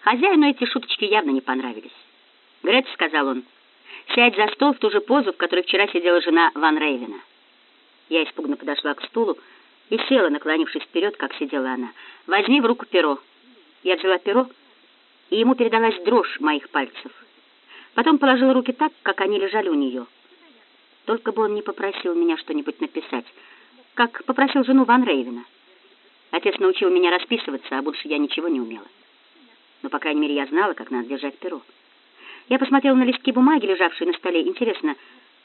Хозяину эти шуточки явно не понравились. «Грет», — сказал он, — «сядь за стол в ту же позу, в которой вчера сидела жена Ван Рейвена». Я испуганно подошла к стулу и села, наклонившись вперед, как сидела она. «Возьми в руку перо». Я взяла перо, и ему передалась дрожь моих пальцев. Потом положила руки так, как они лежали у нее. Только бы он не попросил меня что-нибудь написать, как попросил жену Ван Рейвена. Отец научил меня расписываться, а больше я ничего не умела. Но, по крайней мере, я знала, как надо держать перо. Я посмотрела на листки бумаги, лежавшие на столе. Интересно,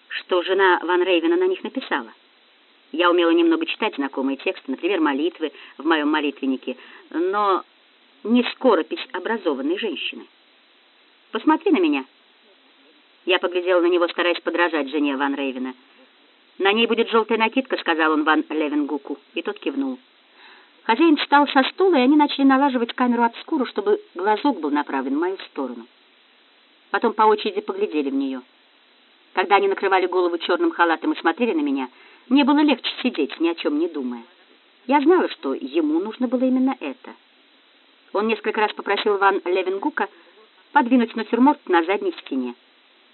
что жена Ван Рейвена на них написала. Я умела немного читать знакомые тексты, например, молитвы в моем молитвеннике, но не скоропись образованной женщины. «Посмотри на меня». Я поглядела на него, стараясь подражать жене Ван Рейвена. «На ней будет желтая накидка», — сказал он Ван Левенгуку, и тот кивнул. Хозяин встал со стула, и они начали налаживать камеру обскуру, чтобы глазок был направлен в мою сторону. Потом по очереди поглядели в нее. Когда они накрывали голову черным халатом и смотрели на меня, мне было легче сидеть, ни о чем не думая. Я знала, что ему нужно было именно это. Он несколько раз попросил Ван Левенгука подвинуть натюрморт на задней стене.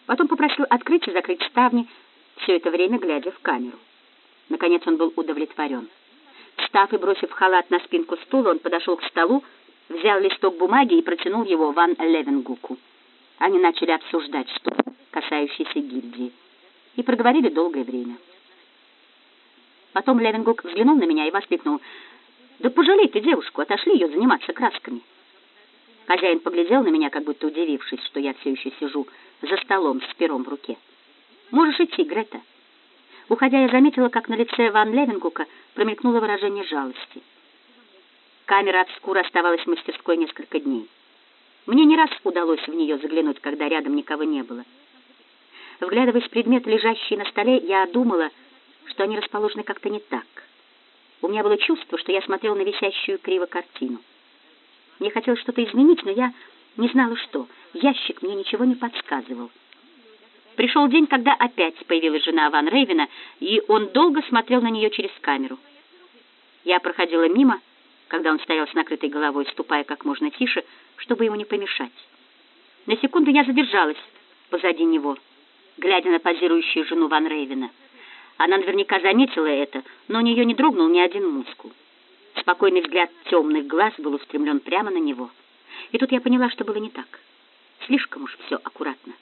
Потом попросил открыть и закрыть ставни, все это время глядя в камеру. Наконец он был удовлетворен. Встав и бросив халат на спинку стула, он подошел к столу, взял листок бумаги и протянул его Ван Левенгуку. Они начали обсуждать что-то, касающееся гильдии, и проговорили долгое время. Потом Левенгук взглянул на меня и воскликнул, «Да пожалей ты девушку, отошли ее заниматься красками». Хозяин поглядел на меня, как будто удивившись, что я все еще сижу за столом с пером в руке. «Можешь идти, Грета». Уходя, я заметила, как на лице Ван Левенгука промелькнуло выражение жалости. Камера обскура оставалась в мастерской несколько дней. Мне не раз удалось в нее заглянуть, когда рядом никого не было. Вглядываясь в предметы, лежащие на столе, я думала, что они расположены как-то не так. У меня было чувство, что я смотрела на висящую криво картину. Мне хотелось что-то изменить, но я не знала, что. Ящик мне ничего не подсказывал. Пришел день, когда опять появилась жена Ван Рейвена, и он долго смотрел на нее через камеру. Я проходила мимо, когда он стоял с накрытой головой, ступая как можно тише, чтобы ему не помешать. На секунду я задержалась позади него, глядя на позирующую жену Ван Рейвена. Она наверняка заметила это, но у нее не дрогнул ни один мускул. Спокойный взгляд темных глаз был устремлен прямо на него. И тут я поняла, что было не так. Слишком уж все аккуратно.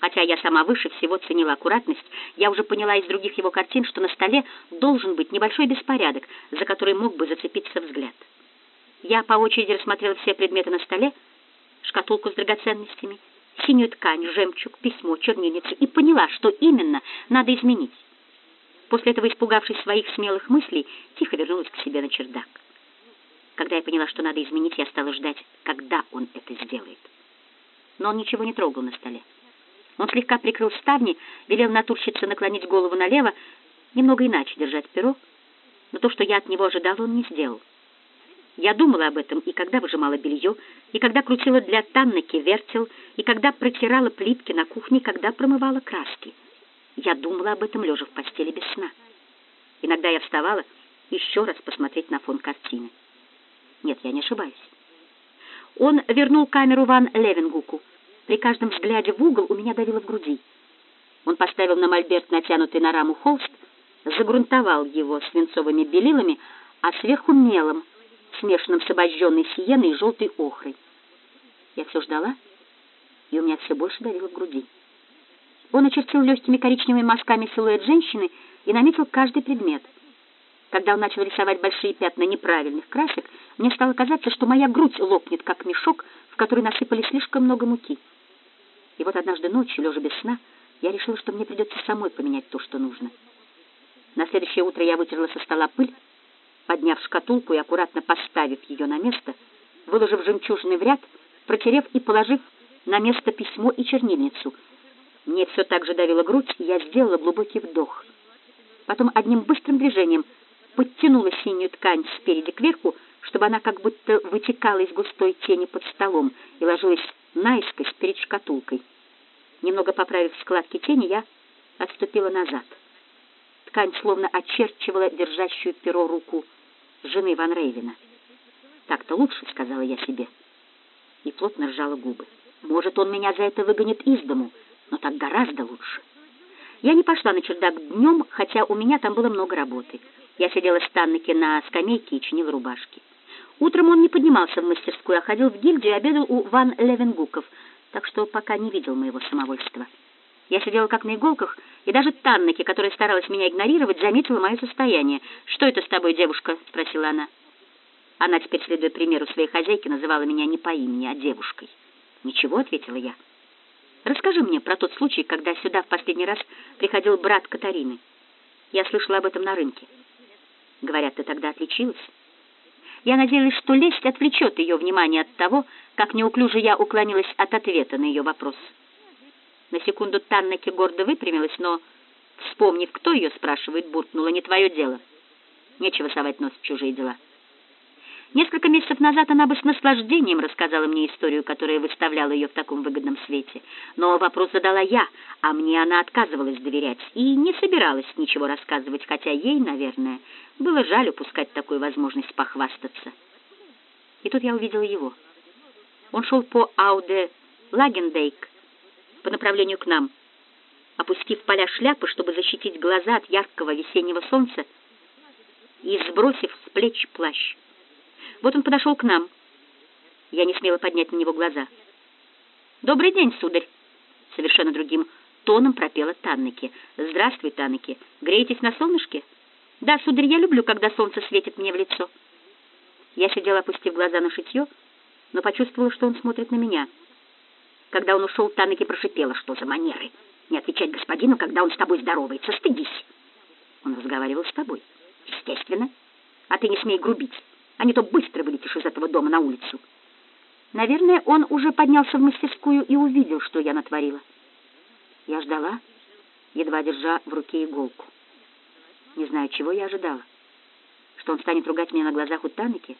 Хотя я сама выше всего ценила аккуратность, я уже поняла из других его картин, что на столе должен быть небольшой беспорядок, за который мог бы зацепиться взгляд. Я по очереди рассмотрела все предметы на столе, шкатулку с драгоценностями, синюю ткань, жемчуг, письмо, чернильницу, и поняла, что именно надо изменить. После этого, испугавшись своих смелых мыслей, тихо вернулась к себе на чердак. Когда я поняла, что надо изменить, я стала ждать, когда он это сделает. Но он ничего не трогал на столе. Он слегка прикрыл ставни, велел натурщице наклонить голову налево, немного иначе держать перо, но то, что я от него ожидала, он не сделал. Я думала об этом и когда выжимала белье, и когда крутила для Таннеки вертел, и когда протирала плитки на кухне, когда промывала краски. Я думала об этом, лежа в постели без сна. Иногда я вставала еще раз посмотреть на фон картины. Нет, я не ошибаюсь. Он вернул камеру Ван Левенгуку. При каждом взгляде в угол у меня давило в груди. Он поставил на мольберт натянутый на раму холст, загрунтовал его свинцовыми белилами, а сверху мелом, смешанным с обожженной сиеной и желтой охрой. Я все ждала, и у меня все больше давило в груди. Он очертил легкими коричневыми мазками силуэт женщины и наметил каждый предмет. Когда он начал рисовать большие пятна неправильных красок, мне стало казаться, что моя грудь лопнет, как мешок, в который насыпали слишком много муки. И вот однажды ночью, лежа без сна, я решила, что мне придется самой поменять то, что нужно. На следующее утро я вытерла со стола пыль, подняв шкатулку и аккуратно поставив ее на место, выложив жемчужины в ряд, протерев и положив на место письмо и чернильницу. Мне все так же давила грудь, и я сделала глубокий вдох. Потом одним быстрым движением подтянула синюю ткань спереди кверху, чтобы она как будто вытекала из густой тени под столом и ложилась наискось перед шкатулкой. Немного поправив складки тени, я отступила назад. Ткань словно очерчивала держащую перо руку жены Ван Рейвена. «Так-то лучше», — сказала я себе. И плотно сжала губы. Может, он меня за это выгонит из дому, но так гораздо лучше. Я не пошла на чердак днем, хотя у меня там было много работы. Я сидела с Таннеки на скамейке и чинила рубашки. Утром он не поднимался в мастерскую, а ходил в гильдию и обедал у Ван Левенгуков, так что пока не видел моего самовольства. Я сидела как на иголках, и даже Таннеки, которая старалась меня игнорировать, заметила мое состояние. «Что это с тобой, девушка?» — спросила она. Она теперь, следуя примеру своей хозяйки, называла меня не по имени, а девушкой. «Ничего», — ответила я. «Расскажи мне про тот случай, когда сюда в последний раз приходил брат Катарины. Я слышала об этом на рынке. Говорят, ты тогда отличилась?» Я надеялась, что лесть отвлечет ее внимание от того, как неуклюже я уклонилась от ответа на ее вопрос. На секунду Таннеке гордо выпрямилась, но, вспомнив, кто ее спрашивает, буркнула, «Не твое дело. Нечего совать нос в чужие дела». Несколько месяцев назад она бы с наслаждением рассказала мне историю, которая выставляла ее в таком выгодном свете. Но вопрос задала я, а мне она отказывалась доверять и не собиралась ничего рассказывать, хотя ей, наверное, было жаль упускать такую возможность похвастаться. И тут я увидела его. Он шел по Ауде Лагендейк по направлению к нам, опустив поля шляпы, чтобы защитить глаза от яркого весеннего солнца, и сбросив с плеч плащ. Вот он подошел к нам. Я не смела поднять на него глаза. «Добрый день, сударь!» Совершенно другим тоном пропела Таннеки. «Здравствуй, Таннеки. Греетесь на солнышке?» «Да, сударь, я люблю, когда солнце светит мне в лицо». Я сидела, опустив глаза на шитье, но почувствовала, что он смотрит на меня. Когда он ушел, Таннеки прошипела, что за манеры. Не отвечать господину, когда он с тобой здоровается. Стыдись. Он разговаривал с тобой. Естественно. А ты не смей грубить а не то быстро вылетишь из этого дома на улицу. Наверное, он уже поднялся в мастерскую и увидел, что я натворила. Я ждала, едва держа в руке иголку. Не знаю, чего я ожидала. Что он станет ругать меня на глазах у Таники?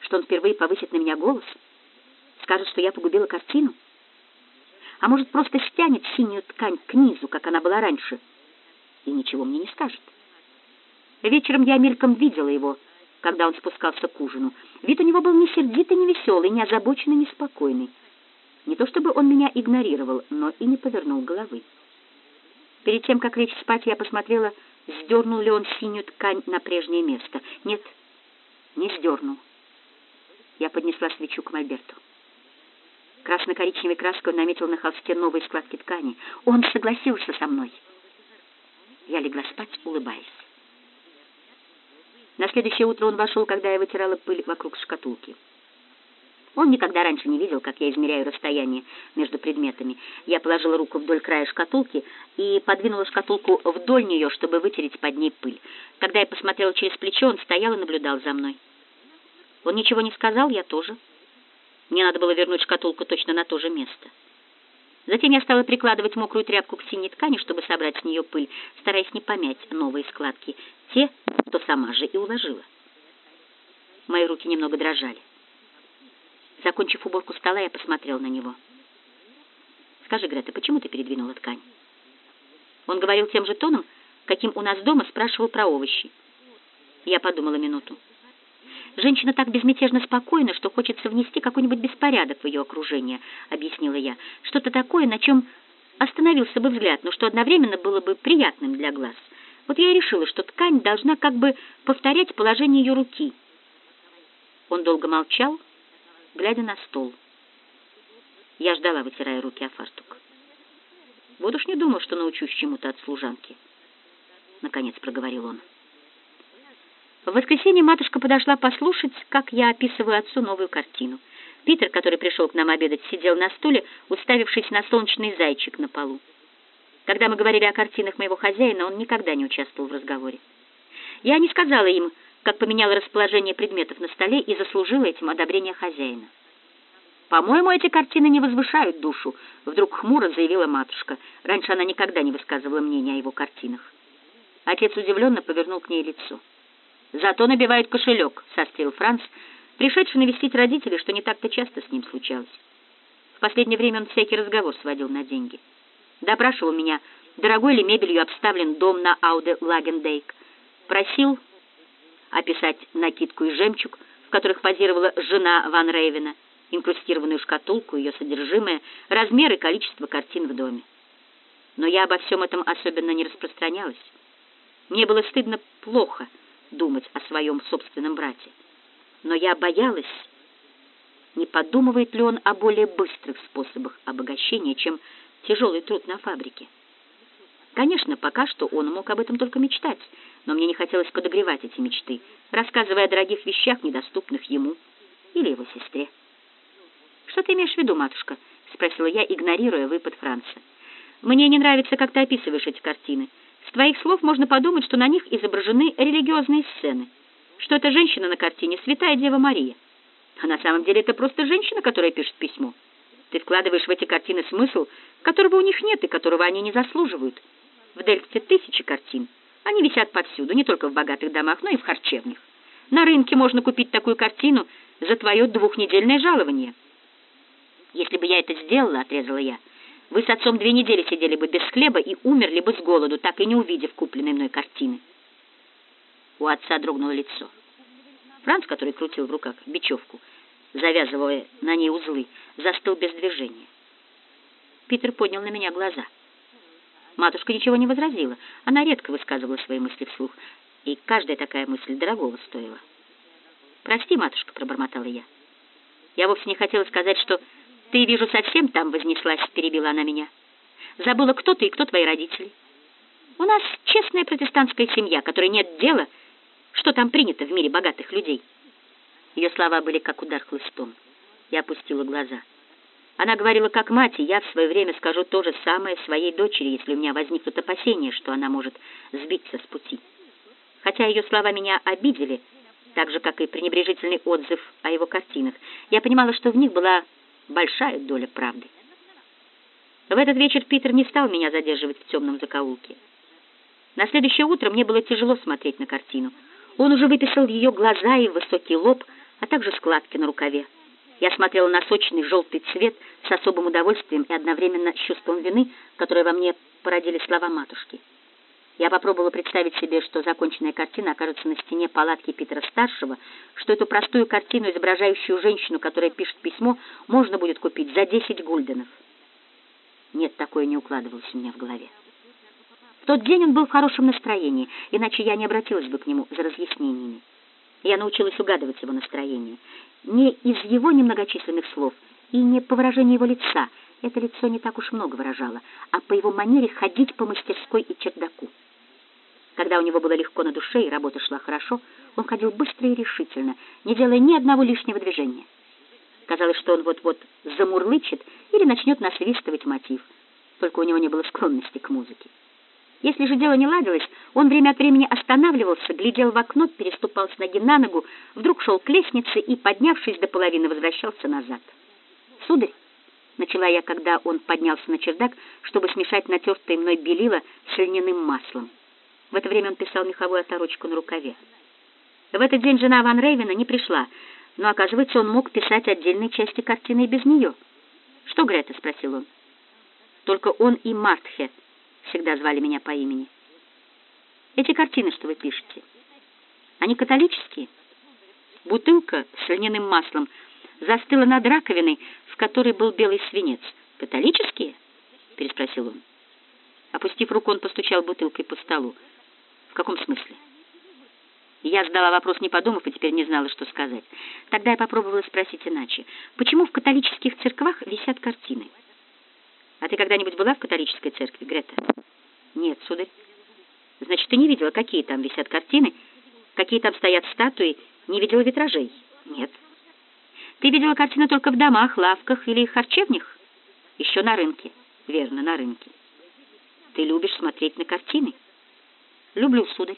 Что он впервые повысит на меня голос? Скажет, что я погубила картину? А может, просто стянет синюю ткань к низу, как она была раньше, и ничего мне не скажет? Вечером я мельком видела его, когда он спускался к ужину. Вид у него был не сердитый, не веселый, не озабоченный, не спокойный. Не то чтобы он меня игнорировал, но и не повернул головы. Перед тем, как лечь спать, я посмотрела, сдернул ли он синюю ткань на прежнее место. Нет, не сдернул. Я поднесла свечу к мольберту. Красно-коричневой краской он наметил на холсте новые складки ткани. Он согласился со мной. Я легла спать, улыбаясь. На следующее утро он вошел, когда я вытирала пыль вокруг шкатулки. Он никогда раньше не видел, как я измеряю расстояние между предметами. Я положила руку вдоль края шкатулки и подвинула шкатулку вдоль нее, чтобы вытереть под ней пыль. Когда я посмотрела через плечо, он стоял и наблюдал за мной. Он ничего не сказал, я тоже. Мне надо было вернуть шкатулку точно на то же место. Затем я стала прикладывать мокрую тряпку к синей ткани, чтобы собрать с нее пыль, стараясь не помять новые складки, те, что сама же и уложила. Мои руки немного дрожали. Закончив уборку стола, я посмотрел на него. «Скажи, Грета, почему ты передвинула ткань?» Он говорил тем же тоном, каким у нас дома спрашивал про овощи. Я подумала минуту. Женщина так безмятежно спокойна, что хочется внести какой-нибудь беспорядок в ее окружение, объяснила я. Что-то такое, на чем остановился бы взгляд, но что одновременно было бы приятным для глаз. Вот я и решила, что ткань должна как бы повторять положение ее руки. Он долго молчал, глядя на стол. Я ждала, вытирая руки о фартук. Вот уж не думал, что научусь чему-то от служанки. Наконец проговорил он. В воскресенье матушка подошла послушать, как я описываю отцу новую картину. Питер, который пришел к нам обедать, сидел на стуле, уставившись на солнечный зайчик на полу. Когда мы говорили о картинах моего хозяина, он никогда не участвовал в разговоре. Я не сказала им, как поменяла расположение предметов на столе и заслужила этим одобрение хозяина. «По-моему, эти картины не возвышают душу», — вдруг хмуро заявила матушка. Раньше она никогда не высказывала мнения о его картинах. Отец удивленно повернул к ней лицо. Зато набивают кошелек, сострил Франц, пришедший навестить родителей, что не так-то часто с ним случалось. В последнее время он всякий разговор сводил на деньги. Допрашивал меня, дорогой ли мебелью обставлен дом на Ауде Лагендейк. Просил описать накидку и жемчуг, в которых позировала жена Ван Рейвена, инкрустированную шкатулку, ее содержимое, размер и количество картин в доме. Но я обо всем этом особенно не распространялась. Мне было стыдно плохо думать о своем собственном брате. Но я боялась, не подумывает ли он о более быстрых способах обогащения, чем тяжелый труд на фабрике. Конечно, пока что он мог об этом только мечтать, но мне не хотелось подогревать эти мечты, рассказывая о дорогих вещах, недоступных ему или его сестре. «Что ты имеешь в виду, матушка?» — спросила я, игнорируя выпад Франца. «Мне не нравится, как ты описываешь эти картины. С твоих слов можно подумать, что на них изображены религиозные сцены, что эта женщина на картине — святая Дева Мария. А на самом деле это просто женщина, которая пишет письмо. Ты вкладываешь в эти картины смысл, которого у них нет и которого они не заслуживают. В Дельфте тысячи картин. Они висят повсюду, не только в богатых домах, но и в харчевнях. На рынке можно купить такую картину за твое двухнедельное жалование. Если бы я это сделала, отрезала я, вы с отцом две недели сидели бы без хлеба и умерли бы с голоду, так и не увидев купленной мной картины. У отца дрогнуло лицо. Франц, который крутил в руках бечевку, завязывая на ней узлы, застыл без движения. Питер поднял на меня глаза. Матушка ничего не возразила. Она редко высказывала свои мысли вслух, и каждая такая мысль дорогого стоила. «Прости, матушка», — пробормотала я. «Я вовсе не хотела сказать, что ты, вижу, совсем там вознеслась», — перебила она меня. «Забыла, кто ты и кто твои родители. У нас честная протестантская семья, которой нет дела, что там принято в мире богатых людей». Ее слова были как удар хлыстом. Я опустила глаза. Она говорила как мать, и я в свое время скажу то же самое своей дочери, если у меня возникнут опасения, что она может сбиться с пути. Хотя ее слова меня обидели, так же, как и пренебрежительный отзыв о его картинах, я понимала, что в них была большая доля правды. В этот вечер Питер не стал меня задерживать в темном закоулке. На следующее утро мне было тяжело смотреть на картину. Он уже выписал ее глаза и высокий лоб, а также складки на рукаве. Я смотрела на сочный желтый цвет с особым удовольствием и одновременно с чувством вины, которое во мне породили слова матушки. Я попробовала представить себе, что законченная картина окажется на стене палатки Питера-старшего, что эту простую картину, изображающую женщину, которая пишет письмо, можно будет купить за 10 гульденов. Нет, такое не укладывалось у меня в голове. В тот день он был в хорошем настроении, иначе я не обратилась бы к нему за разъяснениями. Я научилась угадывать его настроение. Не из его немногочисленных слов и не по выражению его лица, это лицо не так уж много выражало, а по его манере ходить по мастерской и чердаку. Когда у него было легко на душе и работа шла хорошо, он ходил быстро и решительно, не делая ни одного лишнего движения. Казалось, что он вот-вот замурлычет или начнет насвистывать мотив, только у него не было склонности к музыке. Если же дело не ладилось, он время от времени останавливался, глядел в окно, переступал с ноги на ногу, вдруг шел к лестнице и, поднявшись до половины, возвращался назад. «Сударь», — начала я, когда он поднялся на чердак, чтобы смешать натертое мной белило с льняным маслом. В это время он писал меховую оторочку на рукаве. В этот день жена Ван Рейвена не пришла, но, оказывается, он мог писать отдельные части картины и без нее. «Что, Грета?» — спросил он. Только он и Мартхе всегда звали меня по имени. Эти картины, что вы пишете, они католические? Бутылка с льняным маслом застыла над раковиной, в которой был белый свинец. Католические? переспросил он. Опустив руку, он постучал бутылкой по столу. В каком смысле? Я задала вопрос, не подумав, и теперь не знала, что сказать. Тогда я попробовала спросить иначе. Почему в католических церквах висят картины? А ты когда-нибудь была в католической церкви, Грета? Нет, сударь. Значит, ты не видела, какие там висят картины, какие там стоят статуи, не видела витражей? Нет. Ты видела картины только в домах, лавках или харчевнях? Еще на рынке. Верно, на рынке. Ты любишь смотреть на картины? Люблю, сударь.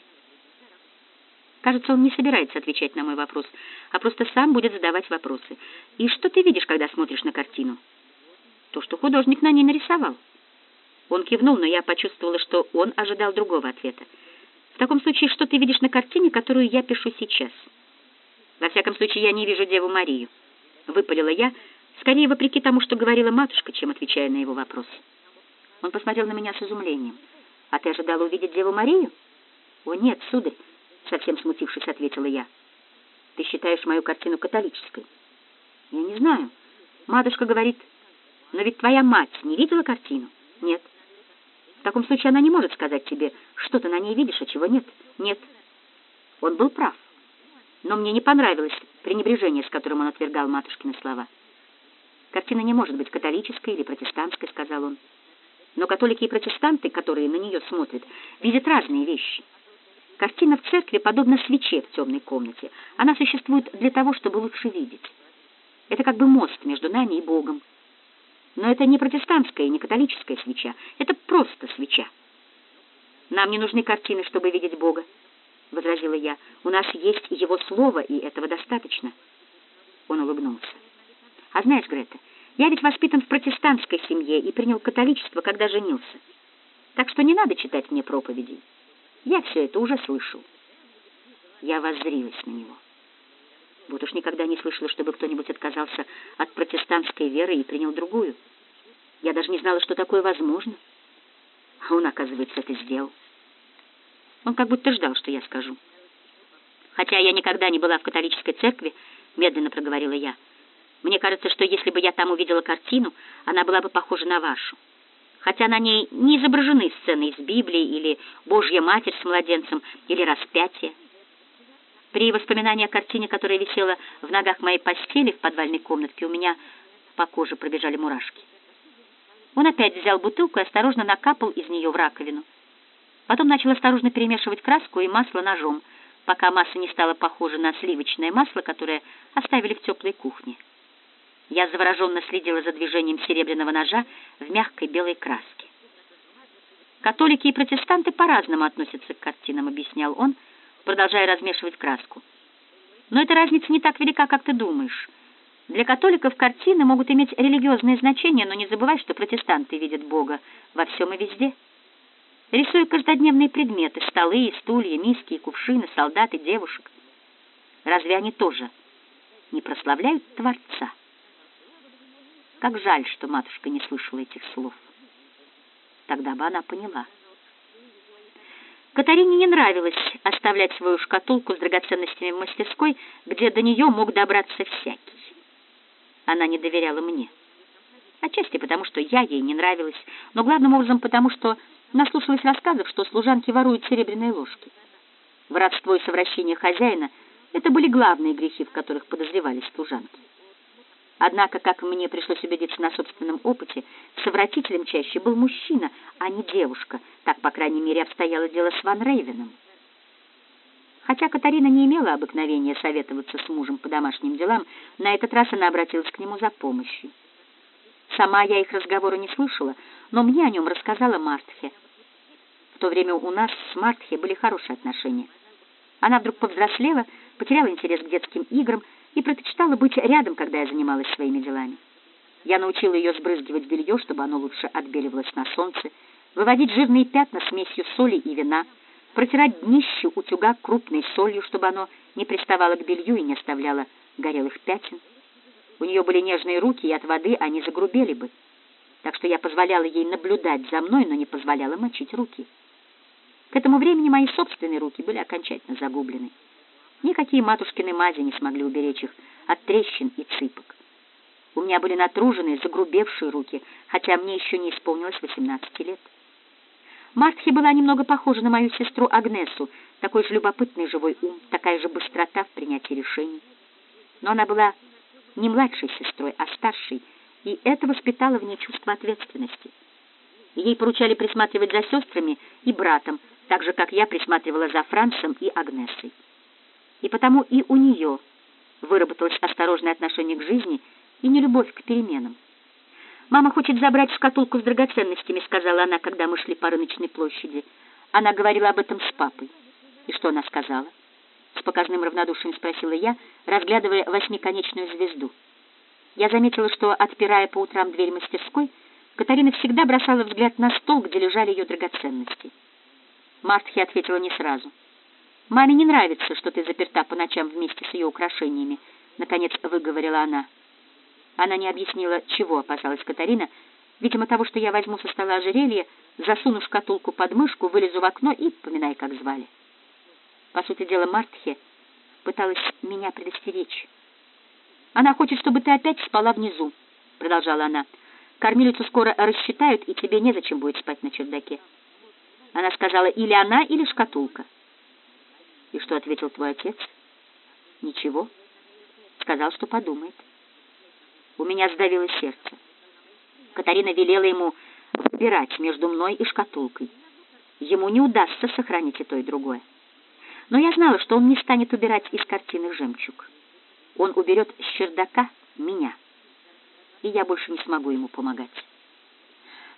Кажется, он не собирается отвечать на мой вопрос, а просто сам будет задавать вопросы. И что ты видишь, когда смотришь на картину? то, что художник на ней нарисовал. Он кивнул, но я почувствовала, что он ожидал другого ответа. В таком случае, что ты видишь на картине, которую я пишу сейчас? Во всяком случае, я не вижу Деву Марию. Выпалила я, скорее вопреки тому, что говорила матушка, чем отвечая на его вопрос. Он посмотрел на меня с изумлением. «А ты ожидала увидеть Деву Марию?» «О, нет, сударь», — совсем смутившись, ответила я. «Ты считаешь мою картину католической?» «Я не знаю». Матушка говорит, но ведь твоя мать не видела картину? Нет. В таком случае она не может сказать тебе, что ты на ней видишь, а чего нет. Нет. Он был прав. Но мне не понравилось пренебрежение, с которым он отвергал матушкины слова. «Картина не может быть католической или протестантской», — сказал он. «Но католики и протестанты, которые на нее смотрят, видят разные вещи. Картина в церкви подобна свече в темной комнате. Она существует для того, чтобы лучше видеть. Это как бы мост между нами и Богом. Но это не протестантская и не католическая свеча. Это просто свеча. Нам не нужны картины, чтобы видеть Бога. — возразила я. «У нас есть его слово, и этого достаточно». Он улыбнулся. «А знаешь, Грета, я ведь воспитан в протестантской семье и принял католичество, когда женился. Так что не надо читать мне проповедей. Я все это уже слышал». Я воззрилась на него. Вот уж никогда не слышала, чтобы кто-нибудь отказался от протестантской веры и принял другую. Я даже не знала, что такое возможно. А он, оказывается, это сделал. Он как будто ждал, что я скажу. «Хотя я никогда не была в католической церкви», — медленно проговорила я. «Мне кажется, что если бы я там увидела картину, она была бы похожа на вашу. Хотя на ней не изображены сцены из Библии или Божья Матерь с младенцем или распятие. При воспоминании о картине, которая висела в ногах моей постели в подвальной комнатке, у меня по коже пробежали мурашки. Он опять взял бутылку и осторожно накапал из нее в раковину. Потом начал осторожно перемешивать краску и масло ножом, пока масса не стала похожа на сливочное масло, которое оставили в теплой кухне. Я завороженно следила за движением серебряного ножа в мягкой белой краске. «Католики и протестанты по-разному относятся к картинам», — объяснял он, продолжая размешивать краску. «Но эта разница не так велика, как ты думаешь. Для католиков картины могут иметь религиозное значение, но не забывай, что протестанты видят Бога во всем и везде». Рисуя каждодневные предметы, столы, стулья, миски кувшины, солдат и девушек. Разве они тоже не прославляют Творца? Как жаль, что матушка не слышала этих слов. Тогда бы она поняла. Катарине не нравилось оставлять свою шкатулку с драгоценностями в мастерской, где до нее мог добраться всякий. Она не доверяла мне. Отчасти потому, что я ей не нравилась, но главным образом потому, что наслушалась рассказов, что служанки воруют серебряные ложки. Воровство и совращение хозяина — это были главные грехи, в которых подозревались служанки. Однако, как мне пришлось убедиться на собственном опыте, совратителем чаще был мужчина, а не девушка. Так, по крайней мере, обстояло дело с Ван Рейвеном. Хотя Катарина не имела обыкновения советоваться с мужем по домашним делам, на этот раз она обратилась к нему за помощью. Сама я их разговора не слышала, но мне о нем рассказала Мартхе. В то время у нас с Мартхе были хорошие отношения. Она вдруг повзрослела, потеряла интерес к детским играм и предпочитала быть рядом, когда я занималась своими делами. Я научила ее сбрызгивать белье, чтобы оно лучше отбеливалось на солнце, выводить жирные пятна смесью соли и вина, протирать днище утюга крупной солью, чтобы оно не приставало к белью и не оставляло горелых пятен. У нее были нежные руки, и от воды они загрубели бы. Так что я позволяла ей наблюдать за мной, но не позволяла мочить руки. К этому времени мои собственные руки были окончательно загублены. Никакие матушкины мази не смогли уберечь их от трещин и цыпок. У меня были натруженные, загрубевшие руки, хотя мне еще не исполнилось 18 лет. Мартхи была немного похожа на мою сестру Агнесу, такой же любопытный живой ум, такая же быстрота в принятии решений. Но она была не младшей сестрой, а старшей, и это воспитало в ней чувство ответственности. Ей поручали присматривать за сестрами и братом, так же, как я присматривала за Францем и Агнесой. И потому и у нее выработалось осторожное отношение к жизни и нелюбовь к переменам. «Мама хочет забрать шкатулку с драгоценностями», — сказала она, когда мы шли по рыночной площади. Она говорила об этом с папой. И что она сказала? С показным равнодушием спросила я, разглядывая восьмиконечную звезду. Я заметила, что, отпирая по утрам дверь мастерской, Катарина всегда бросала взгляд на стол, где лежали ее драгоценности. Мартхи ответила не сразу. «Маме не нравится, что ты заперта по ночам вместе с ее украшениями», — наконец выговорила она. Она не объяснила, чего опасалась Катарина, видимо, того, что я возьму со стола ожерелье, засуну шкатулку под мышку, вылезу в окно и поминай, как звали. По сути дела, Мартхе пыталась меня предостеречь. Она хочет, чтобы ты опять спала внизу, — продолжала она. «Кормилицу скоро рассчитают, и тебе незачем будет спать на чердаке». Она сказала, или она, или шкатулка. «И что ответил твой отец?» «Ничего». Сказал, что подумает. У меня сдавило сердце. Катарина велела ему выбирать между мной и шкатулкой. Ему не удастся сохранить и то, и другое. Но я знала, что он не станет убирать из картины жемчуг. Он уберет с чердака меня, и я больше не смогу ему помогать.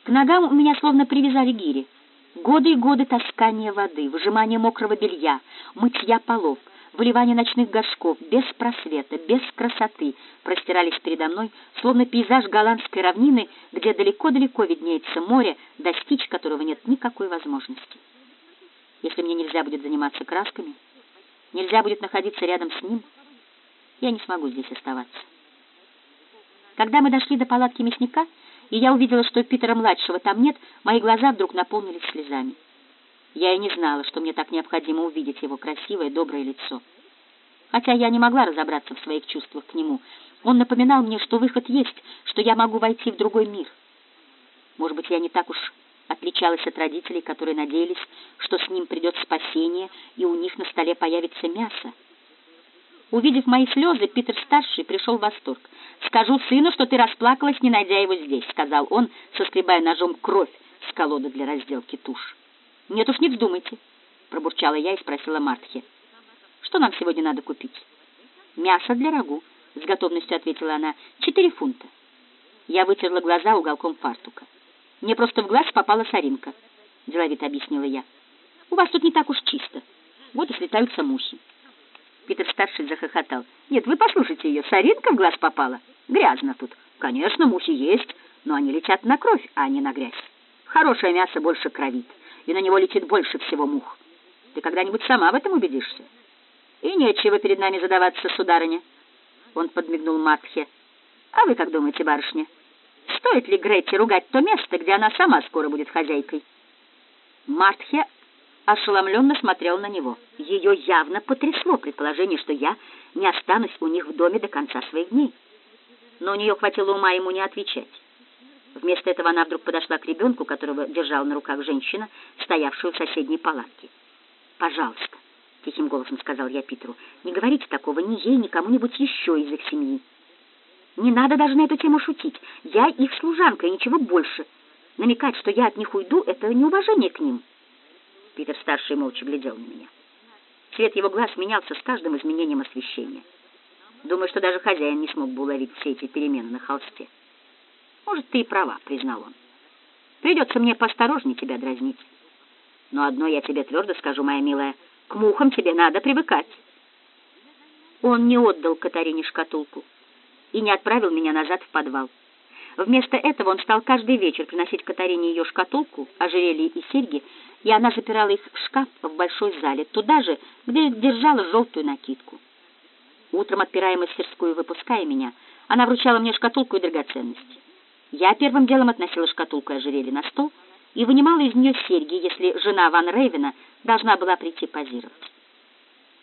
К ногам у меня словно привязали гири. Годы и годы таскания воды, выжимания мокрого белья, мытья полов, выливания ночных горшков, без просвета, без красоты, простирались передо мной, словно пейзаж голландской равнины, где далеко-далеко виднеется море, достичь которого нет никакой возможности. Если мне нельзя будет заниматься красками, нельзя будет находиться рядом с ним, я не смогу здесь оставаться. Когда мы дошли до палатки мясника, и я увидела, что Питера-младшего там нет, мои глаза вдруг наполнились слезами. Я и не знала, что мне так необходимо увидеть его красивое, доброе лицо. Хотя я не могла разобраться в своих чувствах к нему. Он напоминал мне, что выход есть, что я могу войти в другой мир. Может быть, я не так уж отличалась от родителей, которые надеялись, что с ним придет спасение, и у них на столе появится мясо. Увидев мои слезы, Питер-старший пришел в восторг. «Скажу сыну, что ты расплакалась, не найдя его здесь», — сказал он, соскребая ножом кровь с колоды для разделки туш. «Нет уж, не вздумайте», — пробурчала я и спросила Мартхи. «Что нам сегодня надо купить?» «Мясо для рагу», — с готовностью ответила она. «Четыре фунта». Я вытерла глаза уголком фартука. Мне просто в глаз попала соринка, — деловито объяснила я. У вас тут не так уж чисто. Вот и слетаются мухи. Питер-старший захохотал. Нет, вы послушайте ее, соринка в глаз попала. Грязно тут. Конечно, мухи есть, но они летят на кровь, а не на грязь. Хорошее мясо больше кровит, и на него летит больше всего мух. Ты когда-нибудь сама в этом убедишься? И нечего перед нами задаваться, сударыня. Он подмигнул Матхе. А вы как думаете, барышня? Стоит ли Гретти ругать то место, где она сама скоро будет хозяйкой? Мартхе ошеломленно смотрел на него. Ее явно потрясло предположение, что я не останусь у них в доме до конца своих дней. Но у нее хватило ума ему не отвечать. Вместо этого она вдруг подошла к ребенку, которого держала на руках женщина, стоявшую в соседней палатке. «Пожалуйста», — тихим голосом сказал я Питеру, — «не говорите такого ни ей, ни кому-нибудь еще из их семьи. Не надо даже на эту тему шутить. Я их служанка и ничего больше. Намекать, что я от них уйду, это неуважение к ним. Питер-старший молча глядел на меня. Цвет его глаз менялся с каждым изменением освещения. Думаю, что даже хозяин не смог бы уловить все эти перемены на холсте. Может, ты и права, признал он. Придется мне поосторожнее тебя дразнить. Но одно я тебе твердо скажу, моя милая, к мухам тебе надо привыкать. Он не отдал Катарине шкатулку и не отправил меня назад в подвал. Вместо этого он стал каждый вечер приносить Катарине ее шкатулку, ожерелье и серьги, и она запирала их в шкаф в большой зале, туда же, где держала желтую накидку. Утром, отпирая мастерскую и выпуская меня, она вручала мне шкатулку и драгоценности. Я первым делом относила шкатулку и ожерелье на стол и вынимала из нее серьги, если жена Ван Рейвена должна была прийти позировать.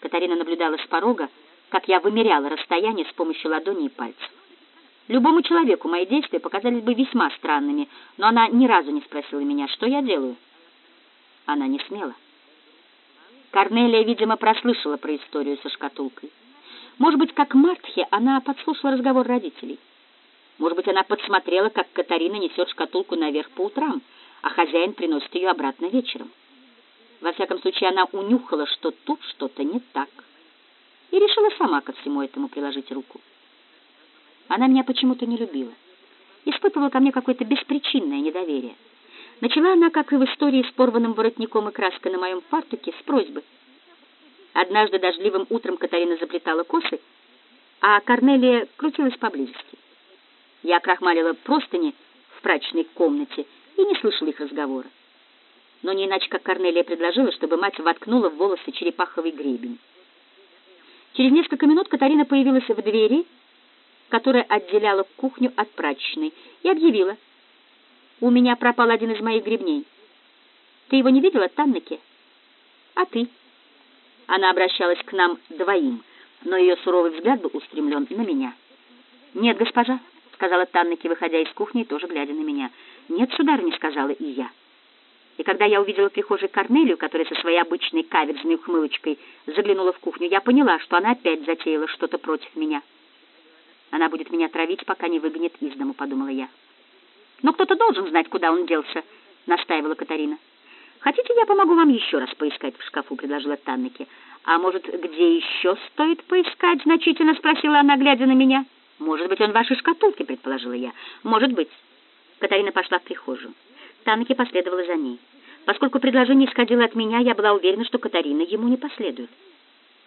Катарина наблюдала с порога, как я вымеряла расстояние с помощью ладони и пальцев. Любому человеку мои действия показались бы весьма странными, но она ни разу не спросила меня, что я делаю. Она не смела. Корнелия, видимо, прослышала про историю со шкатулкой. Может быть, как Мартхе, она подслушала разговор родителей. Может быть, она подсмотрела, как Катарина несет шкатулку наверх по утрам, а хозяин приносит ее обратно вечером. Во всяком случае, она унюхала, что тут что-то не так и решила сама ко всему этому приложить руку. Она меня почему-то не любила, испытывала ко мне какое-то беспричинное недоверие. Начала она, как и в истории с порванным воротником и краской на моем фартуке, с просьбы. Однажды дождливым утром Катарина заплетала косы, а Корнелия крутилась поблизости. Я крахмалила простыни в прачечной комнате и не слышала их разговора. Но не иначе, как Корнелия предложила, чтобы мать воткнула в волосы черепаховый гребень. Через несколько минут Катарина появилась в двери, которая отделяла кухню от прачечной, и объявила. «У меня пропал один из моих гребней. Ты его не видела, Таннеке? А ты?» Она обращалась к нам двоим, но ее суровый взгляд был устремлен на меня. «Нет, госпожа», — сказала Таннеки, выходя из кухни, тоже глядя на меня. «Нет, сударыня», — сказала и я. И когда я увидела в прихожей Корнелию, которая со своей обычной каверзной ухмылочкой заглянула в кухню, я поняла, что она опять затеяла что-то против меня. Она будет меня травить, пока не выгонит из дому, подумала я. Но кто-то должен знать, куда он делся, настаивала Катарина. Хотите, я помогу вам еще раз поискать в шкафу, предложила Таннеке. А может, где еще стоит поискать? Значительно спросила она, глядя на меня. Может быть, он в вашей шкатулке, предположила я. Может быть. Катарина пошла в прихожую. Таннеке последовала за ней. Поскольку предложение исходило от меня, я была уверена, что Катарина ему не последует.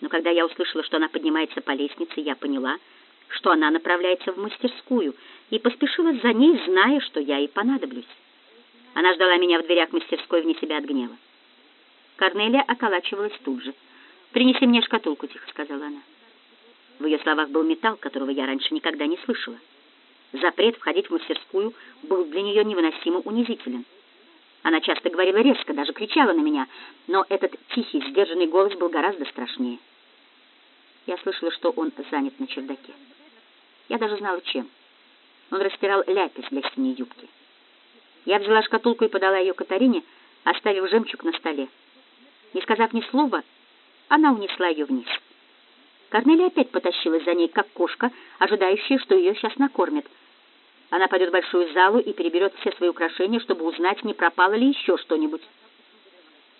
Но когда я услышала, что она поднимается по лестнице, я поняла, что она направляется в мастерскую, и поспешила за ней, зная, что я ей понадоблюсь. Она ждала меня в дверях мастерской вне себя от гнева. Корнелия околачивалась тут же. «Принеси мне шкатулку», — тихо сказала она. В ее словах был металл, которого я раньше никогда не слышала. Запрет входить в мастерскую был для нее невыносимо унизителен. Она часто говорила резко, даже кричала на меня, но этот тихий, сдержанный голос был гораздо страшнее. Я слышала, что он занят на чердаке. Я даже знала, чем. Он растирал ляпис для синей юбки. Я взяла шкатулку и подала ее Катарине, оставив жемчуг на столе. Не сказав ни слова, она унесла ее вниз. Корнелия опять потащилась за ней, как кошка, ожидающая, что ее сейчас накормят. Она пойдет в большую залу и переберет все свои украшения, чтобы узнать, не пропало ли еще что-нибудь.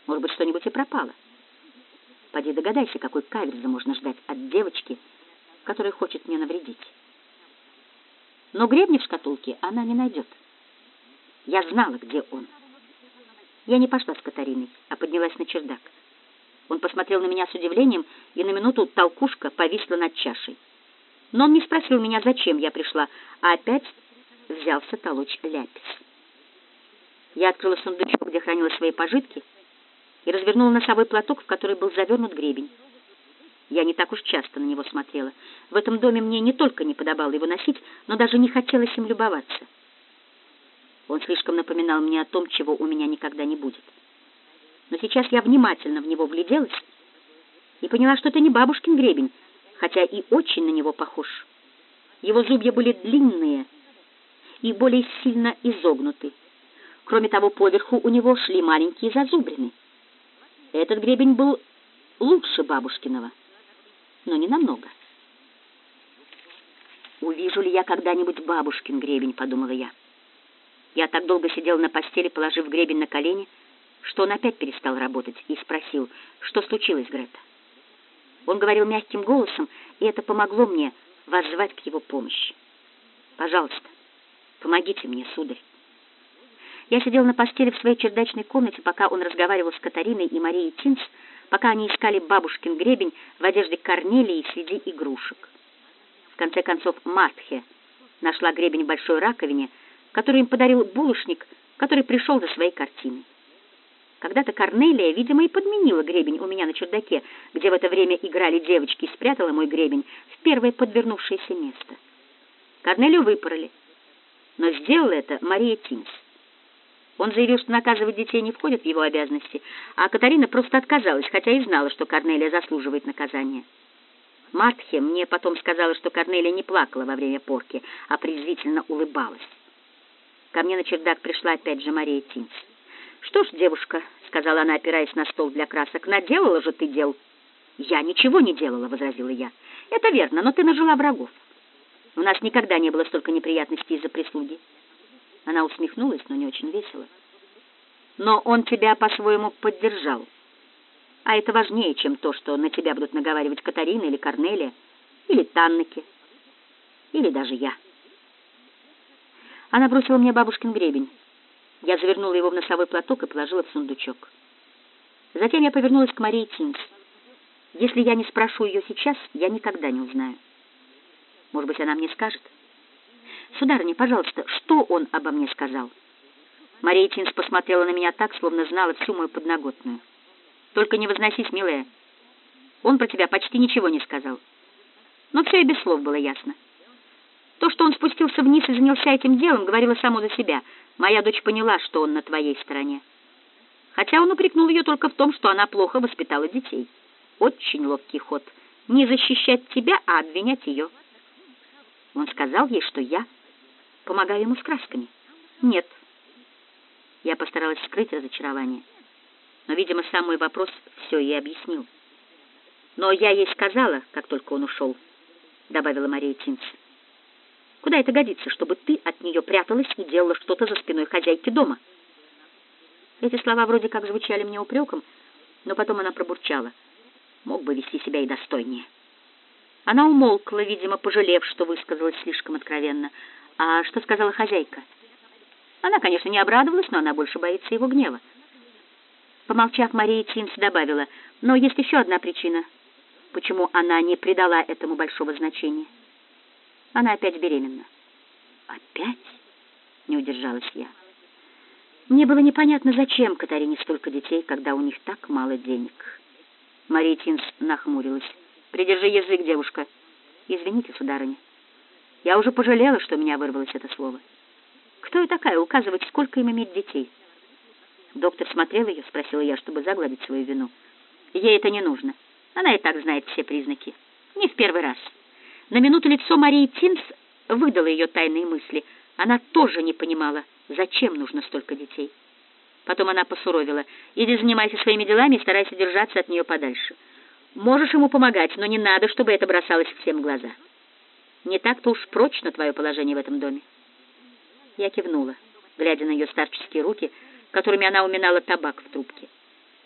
Может быть, что-нибудь и пропало. Поди догадайся, какой каверзы можно ждать от девочки, которая хочет мне навредить. Но гребня в шкатулке она не найдет. Я знала, где он. Я не пошла с Катариной, а поднялась на чердак. Он посмотрел на меня с удивлением, и на минуту толкушка повисла над чашей. Но он не спросил меня, зачем я пришла, а опять взялся толочь ляпис. Я открыла сундучок, где хранила свои пожитки, и развернула носовой платок, в который был завернут гребень. Я не так уж часто на него смотрела. В этом доме мне не только не подобало его носить, но даже не хотелось им любоваться. Он слишком напоминал мне о том, чего у меня никогда не будет. Но сейчас я внимательно в него вгляделась и поняла, что это не бабушкин гребень, хотя и очень на него похож. Его зубья были длинные и более сильно изогнуты. Кроме того, поверху у него шли маленькие зазубрины. Этот гребень был лучше бабушкиного но не намного. «Увижу ли я когда-нибудь бабушкин гребень?» — подумала я. Я так долго сидела на постели, положив гребень на колени, что он опять перестал работать и спросил, что случилось, Грета. Он говорил мягким голосом, и это помогло мне воззвать к его помощи. «Пожалуйста, помогите мне, сударь». Я сидел на постели в своей чердачной комнате, пока он разговаривал с Катариной и Марией Тинц, пока они искали бабушкин гребень в одежде Корнелии среди игрушек. В конце концов Мартхе нашла гребень в большой раковине, который им подарил булочник, который пришел за своей картиной. Когда-то Корнелия, видимо, и подменила гребень у меня на чердаке, где в это время играли девочки, и спрятала мой гребень в первое подвернувшееся место. Корнелию выпороли, но сделала это Мария Тинс. Он заявил, что наказывать детей не входит в его обязанности, а Катарина просто отказалась, хотя и знала, что Корнелия заслуживает наказания. Матхе мне потом сказала, что Корнелия не плакала во время порки, а презрительно улыбалась. Ко мне на чердак пришла опять же Мария Тинц. «Что ж, девушка», — сказала она, опираясь на стол для красок, — «наделала же ты дел». «Я ничего не делала», — возразила я. «Это верно, но ты нажила врагов. У нас никогда не было столько неприятностей из-за прислуги». Она усмехнулась, но не очень весело. Но он тебя по-своему поддержал. А это важнее, чем то, что на тебя будут наговаривать Катарина или Корнелия, или Таннеки, или даже я. Она бросила мне бабушкин гребень. Я завернула его в носовой платок и положила в сундучок. Затем я повернулась к Марии Тинс. Если я не спрошу ее сейчас, я никогда не узнаю. Может быть, она мне скажет. «Сударыня, пожалуйста, что он обо мне сказал?» Мария Тинс посмотрела на меня так, словно знала всю мою подноготную. «Только не возносись, милая. Он про тебя почти ничего не сказал. Но все и без слов было ясно. То, что он спустился вниз и занялся этим делом, говорило само за себя. Моя дочь поняла, что он на твоей стороне. Хотя он упрекнул ее только в том, что она плохо воспитала детей. Очень ловкий ход. Не защищать тебя, а обвинять ее». Он сказал ей, что я помогаю ему с красками. Нет. Я постаралась скрыть разочарование. Но, видимо, сам мой вопрос все ей объяснил. Но я ей сказала, как только он ушел, добавила Мария Тинц. Куда это годится, чтобы ты от нее пряталась и делала что-то за спиной хозяйки дома? Эти слова вроде как звучали мне упреком, но потом она пробурчала. Мог бы вести себя и достойнее. Она умолкла, видимо, пожалев, что высказалась слишком откровенно. А что сказала хозяйка? Она, конечно, не обрадовалась, но она больше боится его гнева. Помолчав, Мария Тинс добавила, но есть еще одна причина, почему она не придала этому большого значения. Она опять беременна. Опять? Не удержалась я. Мне было непонятно, зачем Катарине столько детей, когда у них так мало денег. Мария Тинс нахмурилась. «Придержи язык, девушка». «Извините, сударыня. Я уже пожалела, что у меня вырвалось это слово. Кто я такая, указывать, сколько им иметь детей?» Доктор смотрел ее, спросила я, чтобы загладить свою вину. Ей это не нужно. Она и так знает все признаки. Не в первый раз. На минуту лицо Марии Тинс выдало ее тайные мысли. Она тоже не понимала, зачем нужно столько детей. Потом она посуровила. «Иди занимайся своими делами и старайся держаться от нее подальше. Можешь ему помогать, но не надо, чтобы это бросалось всем в глаза. Не так-то уж прочно твое положение в этом доме». Я кивнула, глядя на ее старческие руки, которыми она уминала табак в трубке.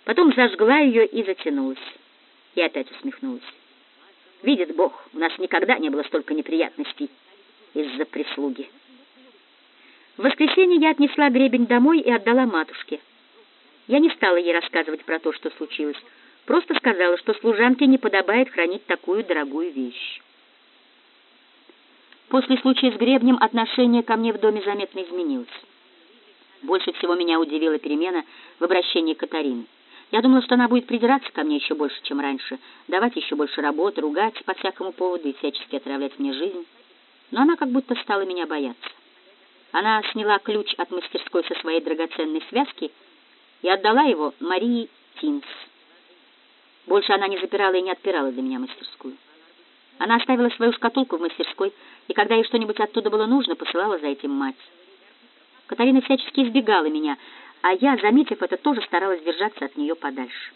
Потом зажгла ее и затянулась. И опять усмехнулась. Видит Бог, у нас никогда не было столько неприятностей из-за прислуги. В воскресенье я отнесла гребень домой и отдала матушке. Я не стала ей рассказывать про то, что случилось, просто сказала, что служанке не подобает хранить такую дорогую вещь. После случая с гребнем отношение ко мне в доме заметно изменилось. Больше всего меня удивила перемена в обращении Катарины. Я думала, что она будет придираться ко мне еще больше, чем раньше, давать еще больше работы, ругать по всякому поводу и всячески отравлять мне жизнь. Но она как будто стала меня бояться. Она сняла ключ от мастерской со своей драгоценной связки и отдала его Марии Тинс. Больше она не запирала и не отпирала для меня мастерскую. Она оставила свою шкатулку в мастерской, и когда ей что-нибудь оттуда было нужно, посылала за этим мать. Катарина всячески избегала меня, а я, заметив это, тоже старалась держаться от нее подальше.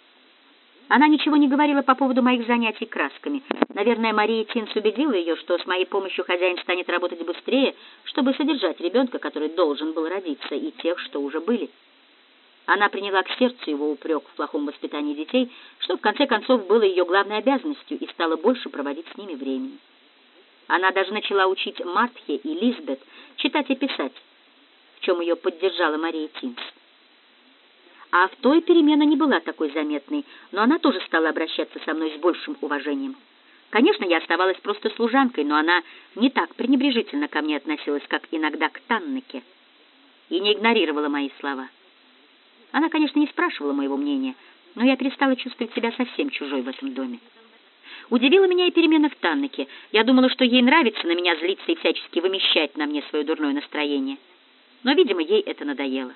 Она ничего не говорила по поводу моих занятий красками. Наверное, Мария Тинс убедила ее, что с моей помощью хозяин станет работать быстрее, чтобы содержать ребенка, который должен был родиться, и тех, что уже были. Она приняла к сердцу его упрек в плохом воспитании детей, что в конце концов было ее главной обязанностью, и стала больше проводить с ними времени. Она даже начала учить Мартхе и Лизбет читать и писать, в чем ее поддержала Мария Тинс. А в той перемена не была такой заметной, но она тоже стала обращаться со мной с большим уважением. Конечно, я оставалась просто служанкой, но она не так пренебрежительно ко мне относилась, как иногда к Таннеке, и не игнорировала мои слова. Она, конечно, не спрашивала моего мнения, но я перестала чувствовать себя совсем чужой в этом доме. Удивила меня и перемена в Таннеке. Я думала, что ей нравится на меня злиться и всячески вымещать на мне свое дурное настроение. Но, видимо, ей это надоело.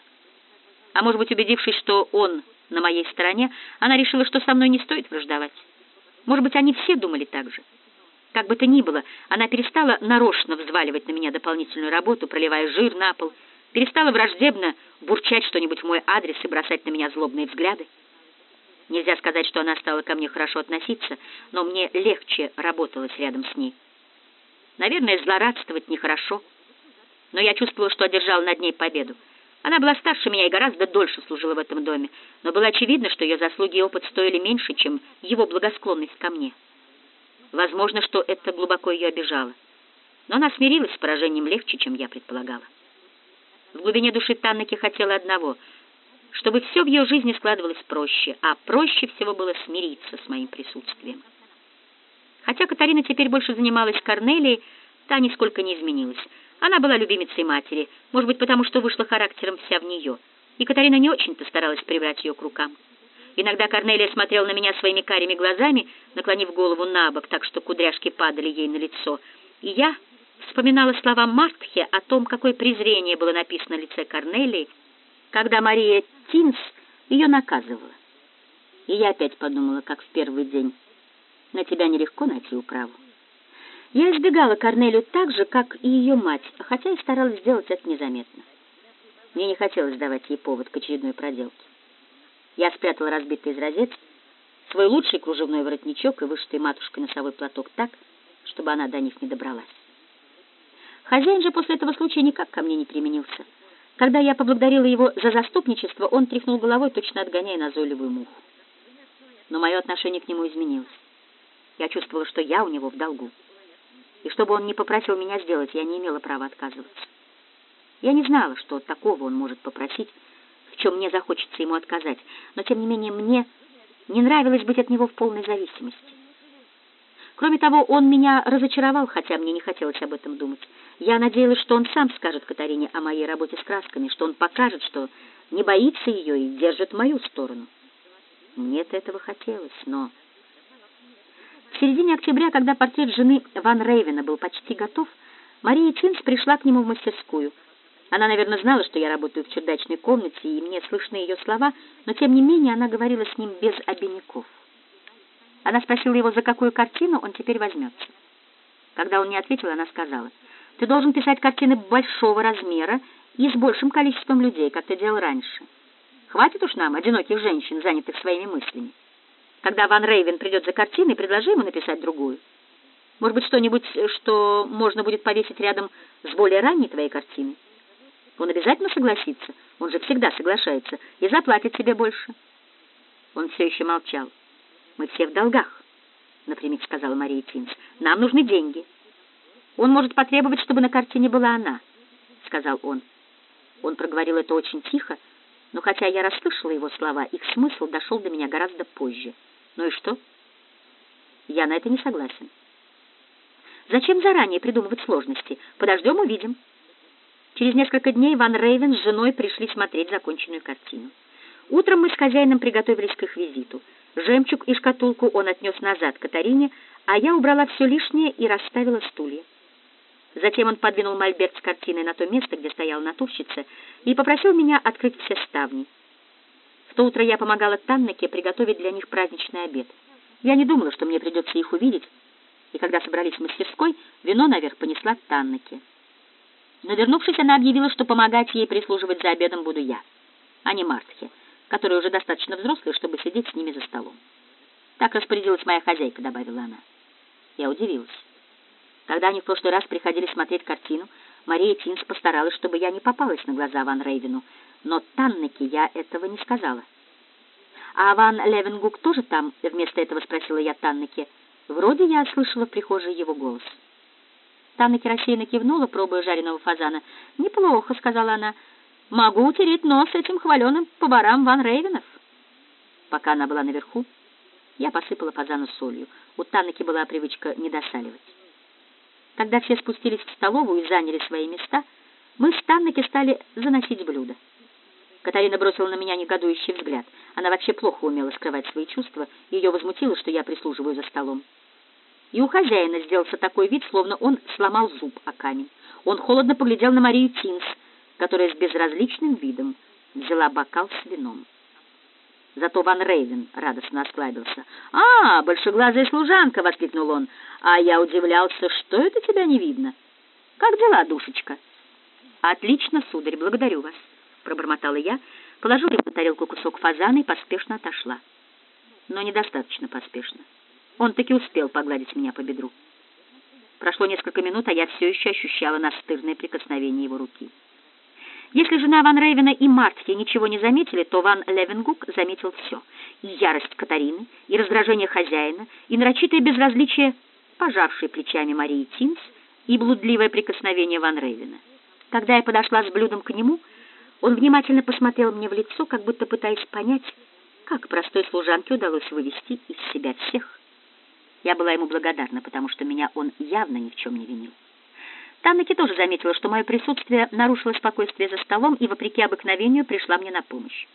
А может быть, убедившись, что он на моей стороне, она решила, что со мной не стоит враждовать. Может быть, они все думали так же. Как бы то ни было, она перестала нарочно взваливать на меня дополнительную работу, проливая жир на пол, перестала враждебно бурчать что-нибудь в мой адрес и бросать на меня злобные взгляды. Нельзя сказать, что она стала ко мне хорошо относиться, но мне легче работалось рядом с ней. Наверное, злорадствовать нехорошо, но я чувствовала, что одержал над ней победу. Она была старше меня и гораздо дольше служила в этом доме, но было очевидно, что ее заслуги и опыт стоили меньше, чем его благосклонность ко мне. Возможно, что это глубоко ее обижало, но она смирилась с поражением легче, чем я предполагала. В глубине души Таннеки хотела одного — чтобы все в ее жизни складывалось проще, а проще всего было смириться с моим присутствием. Хотя Катарина теперь больше занималась Корнелией, та нисколько не изменилась — она была любимицей матери, может быть, потому что вышла характером вся в нее. И Катарина не очень-то старалась прибрать ее к рукам. Иногда Корнелия смотрела на меня своими карими глазами, наклонив голову на бок, так что кудряшки падали ей на лицо. И я вспоминала слова Мартхе о том, какое презрение было написано на лице Корнелии, когда Мария Тинс ее наказывала. И я опять подумала, как в первый день, на тебя нелегко найти управу. Я избегала Корнелию так же, как и ее мать, хотя и старалась сделать это незаметно. Мне не хотелось давать ей повод к очередной проделке. Я спрятала разбитый изразец, свой лучший кружевной воротничок и вышитый матушкой носовой платок так, чтобы она до них не добралась. Хозяин же после этого случая никак ко мне не применился. Когда я поблагодарила его за заступничество, он тряхнул головой, точно отгоняя назойливую муху. Но мое отношение к нему изменилось. Я чувствовала, что я у него в долгу. И чтобы он не попросил меня сделать, я не имела права отказываться. Я не знала, что такого он может попросить, в чем мне захочется ему отказать, но, тем не менее, мне не нравилось быть от него в полной зависимости. Кроме того, он меня разочаровал, хотя мне не хотелось об этом думать. Я надеялась, что он сам скажет Катарине о моей работе с красками, что он покажет, что не боится ее и держит мою сторону. Мне-то этого хотелось, но... В середине октября, когда портрет жены Ван Рейвена был почти готов, Мария Тинс пришла к нему в мастерскую. Она, наверное, знала, что я работаю в чердачной комнате, и мне слышны ее слова, но, тем не менее, она говорила с ним без обиняков. Она спросила его, за какую картину он теперь возьмется. Когда он не ответил, она сказала, «Ты должен писать картины большого размера и с большим количеством людей, как ты делал раньше. Хватит уж нам, одиноких женщин, занятых своими мыслями. Когда Ван Рейвен придет за картиной, предложи ему написать другую. Может быть, что-нибудь, что можно будет повесить рядом с более ранней твоей картиной?» Он обязательно согласится, он же всегда соглашается, и заплатит тебе больше. Он все еще молчал. «Мы все в долгах», — напрямик сказала Мария Тинс. «Нам нужны деньги». «Он может потребовать, чтобы на картине была она», — сказал он. Он проговорил это очень тихо, но хотя я расслышала его слова, их смысл дошел до меня гораздо позже. Ну и что? Я на это не согласен. Зачем заранее придумывать сложности? Подождем, увидим. Через несколько дней Ван Рейвен с женой пришли смотреть законченную картину. Утром мы с хозяином приготовились к их визиту. Жемчуг и шкатулку он отнес назад Катарине, а я убрала все лишнее и расставила стулья. Затем он подвинул мольберт с картиной на то место, где стояла натурщица, и попросил меня открыть все ставни. В то утро я помогала Таннеке приготовить для них праздничный обед. Я не думала, что мне придется их увидеть, и когда собрались в мастерской, вино наверх понесла Таннеке. Но вернувшись, она объявила, что помогать ей прислуживать за обедом буду я, а не Мартхе, которая уже достаточно взрослая, чтобы сидеть с ними за столом. «Так распорядилась моя хозяйка», — добавила она. Я удивилась. Когда они в прошлый раз приходили смотреть картину, Мария Тинс постаралась, чтобы я не попалась на глаза Ван Рейвену, но Таннеке я этого не сказала. «А Ван Левенгук тоже там?» — вместо этого спросила я Таннеке. Вроде я слышала в прихожей его голос. Таннеке рассеянно кивнула, пробуя жареного фазана. «Неплохо», — сказала она. «Могу утереть нос этим хваленым поварам Ван Рейвенов». Пока она была наверху, я посыпала фазану солью. У Таннеки была привычка недосаливать. Когда все спустились в столовую и заняли свои места, мы с Таннеки стали заносить блюда. Катарина бросила на меня негодующий взгляд. Она вообще плохо умела скрывать свои чувства, ее возмутило, что я прислуживаю за столом. И у хозяина сделался такой вид, словно он сломал зуб о камень. Он холодно поглядел на Марию Тинс, которая с безразличным видом взяла бокал с вином. Зато Ван Рейвен радостно осклабился. «А, большеглазая служанка!» — воскликнул он. «А я удивлялся, что это тебя не видно? Как дела, душечка?» «Отлично, сударь, благодарю вас», — пробормотала я, положила на тарелку кусок фазана и поспешно отошла. Но недостаточно поспешно. Он таки успел погладить меня по бедру. Прошло несколько минут, а я все еще ощущала настырное прикосновение его руки. Если жена Ван Рейвена и Мартхи ничего не заметили, то Ван Левенгук заметил все. И ярость Катарины, и раздражение хозяина, и нарочитое безразличие, пожавшей плечами Марии Тинс, и блудливое прикосновение Ван Рейвена. Когда я подошла с блюдом к нему, он внимательно посмотрел мне в лицо, как будто пытаясь понять, как простой служанке удалось вывести из себя всех. Я была ему благодарна, потому что меня он явно ни в чем не винил. Таннеки тоже заметила, что мое присутствие нарушило спокойствие за столом и, вопреки обыкновению, пришла мне на помощь.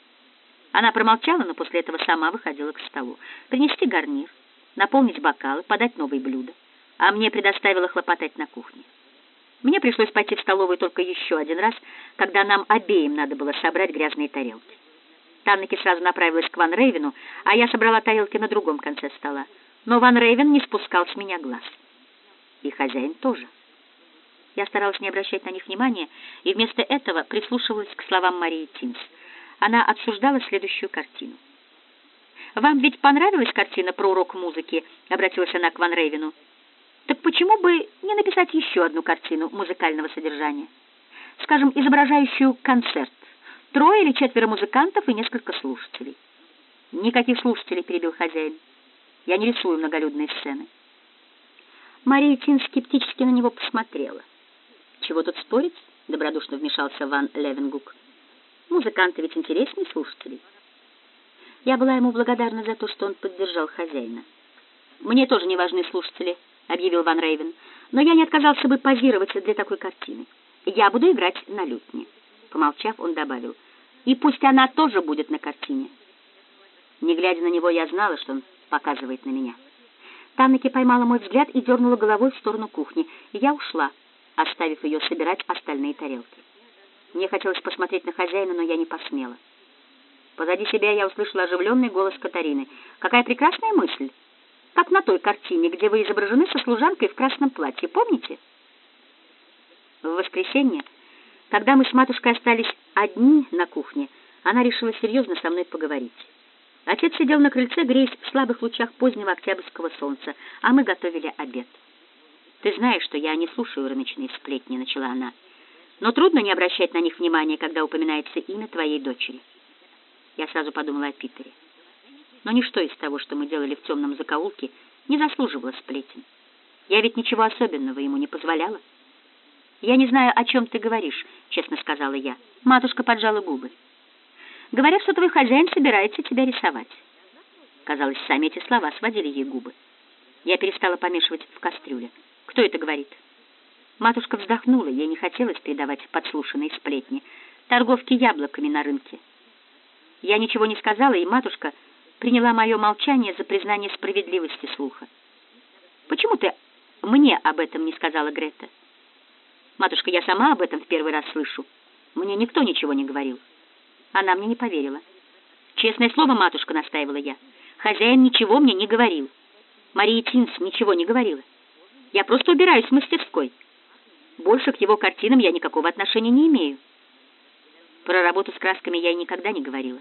Она промолчала, но после этого сама выходила к столу. Принести гарнир, наполнить бокалы, подать новые блюда. А мне предоставила хлопотать на кухне. Мне пришлось пойти в столовую только еще один раз, когда нам обеим надо было собрать грязные тарелки. Таннеки сразу направилась к Ван Рейвену, а я собрала тарелки на другом конце стола. Но Ван Рейвен не спускал с меня глаз. и хозяин тоже. Я старалась не обращать на них внимания и вместо этого прислушивалась к словам Марии Тинс. Она обсуждала следующую картину. «Вам ведь понравилась картина про урок музыки?» — обратилась она к Ван Рейвену. «Так почему бы не написать еще одну картину музыкального содержания? Скажем, изображающую концерт. Трое или четверо музыкантов и несколько слушателей». «Никаких слушателей», — перебил хозяин. «Я не рисую многолюдные сцены». Мария Тин скептически на него посмотрела. «Чего тут спорить?» — добродушно вмешался Ван Левенгук. «Музыканты ведь интереснее слушателей». Я была ему благодарна за то, что он поддержал хозяина. «Мне тоже не важны слушатели», — объявил Ван Рейвен, «но я не отказался бы позировать для такой картины. Я буду играть на лютне». Помолчав, он добавил, «И пусть она тоже будет на картине». Не глядя на него, я знала, что он показывает на меня. Таннеки поймала мой взгляд и дернула головой в сторону кухни. Я ушла, оставив ее собирать остальные тарелки. Мне хотелось посмотреть на хозяина, но я не посмела. Позади себя я услышала оживленный голос Катарины. «Какая прекрасная мысль! Как на той картине, где вы изображены со служанкой в красном платье, помните?» В воскресенье, когда мы с матушкой остались одни на кухне, она решила серьезно со мной поговорить. Отец сидел на крыльце, греясь в слабых лучах позднего октябрьского солнца, а мы готовили обед. «Ты знаешь, что я не слушаю рыночные сплетни», — начала она. «Но трудно не обращать на них внимания, когда упоминается имя твоей дочери». Я сразу подумала о Питере. Но ничто из того, что мы делали в темном закоулке, не заслуживало сплетен. Я ведь ничего особенного ему не позволяла. «Я не знаю, о чем ты говоришь», — честно сказала я. Матушка поджала губы. Говорят, что твой хозяин собирается тебя рисовать. Казалось, сами эти слова сводили ей губы. Я перестала помешивать в кастрюле. Кто это говорит? Матушка вздохнула, ей не хотелось передавать подслушанные сплетни. Торговки яблоками на рынке. Я ничего не сказала, и матушка приняла мое молчание за признание справедливости слуха. «Почему ты мне об этом не сказала, Грета?» «Матушка, я сама об этом в первый раз слышу. Мне никто ничего не говорил». Она мне не поверила. «Честное слово, матушка», — настаивала я. «Хозяин ничего мне не говорил. Мария Тинс ничего не говорила. Я просто убираюсь в мастерской. Больше к его картинам я никакого отношения не имею. Про работу с красками я и никогда не говорила.